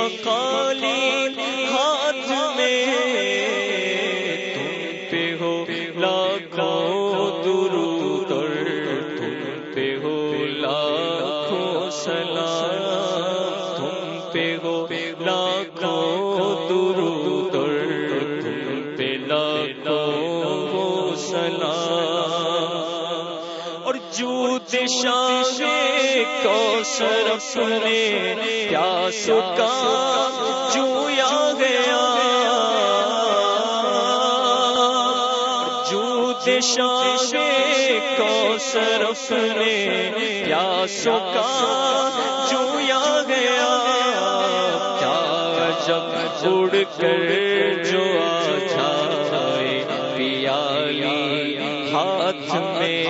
مکالی ہاتھ میں تم پہ ہو لاکھوں درود تم پہ ہو لاکھوں سلام تم پہ ہو لاکھوں درود تم پہ لاکھوں سلام اور جو کو سرف نے پیاس کا جویا گیا۔ جو دشان کو سرف نے پیاس کا جویا گیا۔ کیا جب اڑ کر جو آ جائے، پیالی ہاتھ میں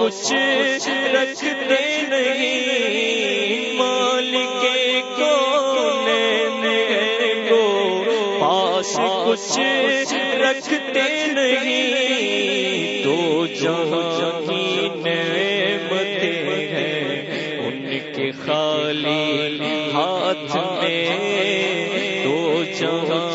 کچھ رکھتے نہیں، مالک گو پاس کچھ رکھتے نہیں، تو جہاں کی نعمتیں ہیں، ان کے خالی ہاتھ میں دو جہاں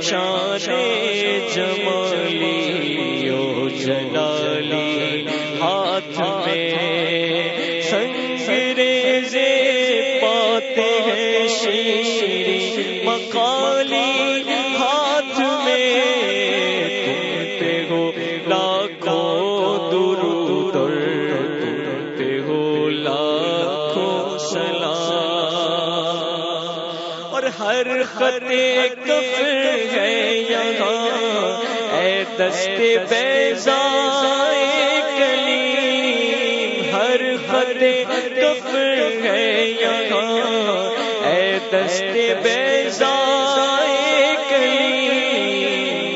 شان جمالی اور ہر خطے کفر ہے یہاں۔ اے دستے بیزائے کلی ہر خطے کفر ہے یہاں۔ اے دستے بیزائے کلی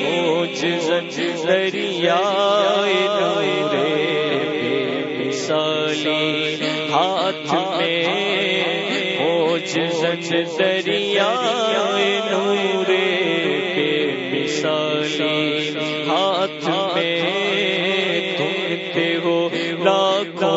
موج دریا سچ دریا نورے بے مثالی ہاتھ میں تم ہو لاکھوں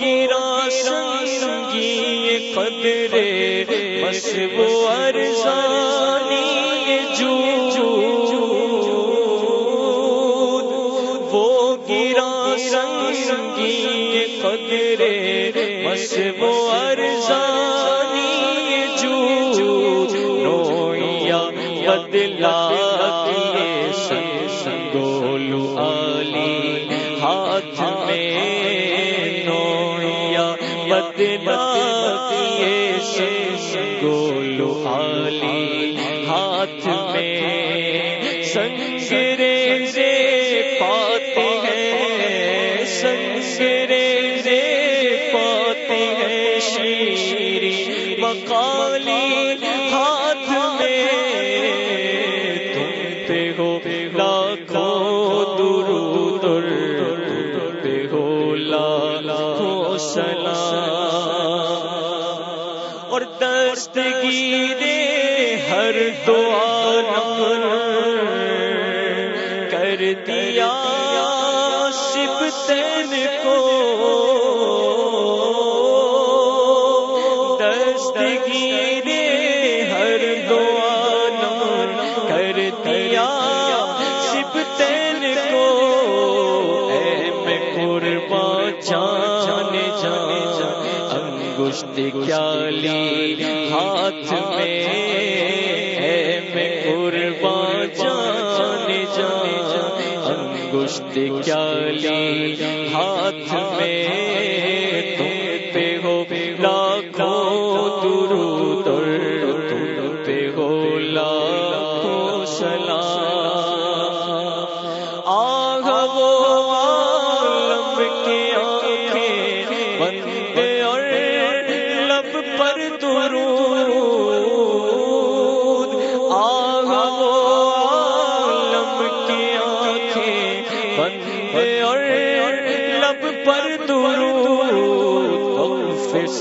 گرا سنگی قدرے بس وہ ارزانی جو وہ گرا سنگی قدرے بس وہ ارزانی جو نویا بدلا شیر مقالی ہاتھ میں۔ تم ہو لاکھوں درو اور دستگیر ہر دعا نمر گشت کیا لی؟ ہاتھ میں میں قربان جان جان۔ گشت کیا لی؟ ہاتھ میں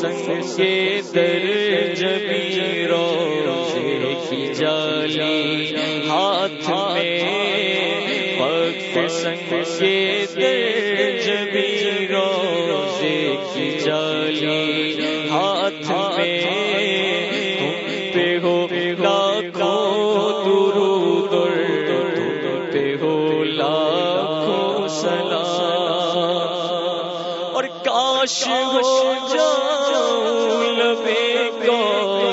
سنگ کے در جبی رو کی جالی ہاتھ میں، وقت سنگ کے در جبی روزے کی جالی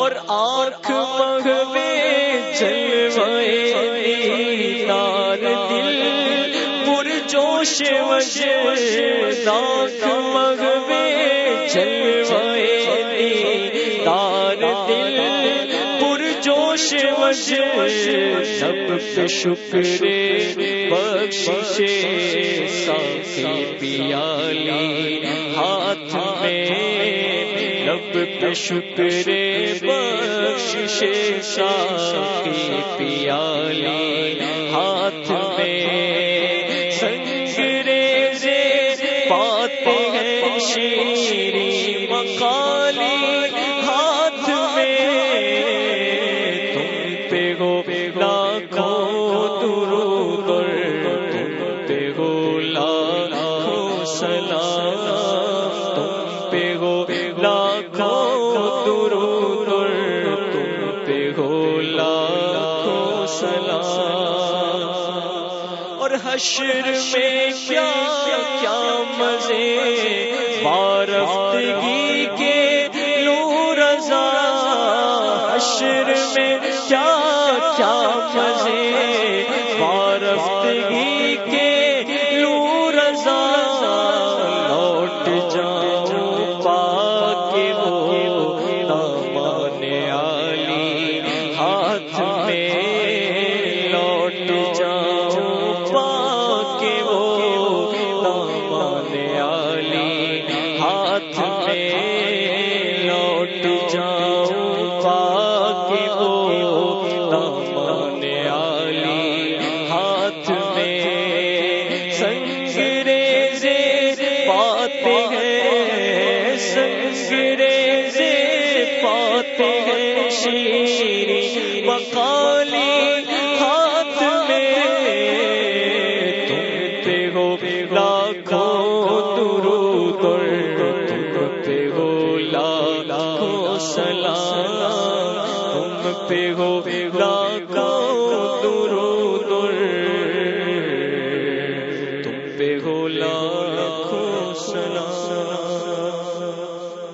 اور آنکھ مغوے جلوائے نار دل پر جوش وجے آنکھ مغوے جلوائے تار دل، پرجوش وجے سب پہ شکر بخشے ساکی پیالی، ہاتھ میں رب پہ شکر شیشا کے ہاتھ میں سنگریزے پاتے ہیں شیری مکان سلام اور حشر میں کیا کیا مزے؟ بارفتگی کے دلو رضا۔ حشر میں کیا پہ ہو لاکھوں درود تم پہ ہو لاکھوں سلام تم پہ ہو لاکھوں